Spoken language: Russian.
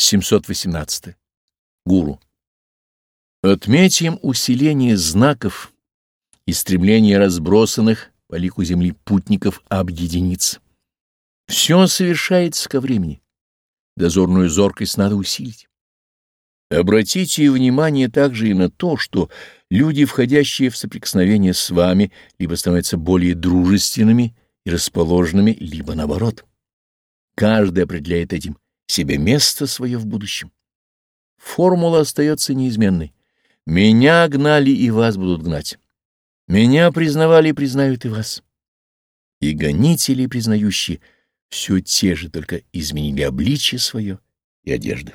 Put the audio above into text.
718. Гуру. Отметим усиление знаков и стремление разбросанных по лику земли путников объединиться. Все совершается ко времени. Дозорную зоркость надо усилить. Обратите внимание также и на то, что люди, входящие в соприкосновение с вами, либо становятся более дружественными и расположенными, либо наоборот. Каждый определяет этим себе место свое в будущем. Формула остается неизменной. Меня гнали и вас будут гнать. Меня признавали и признают и вас. И гонители, признающие, все те же, только изменили обличие свое и одежды.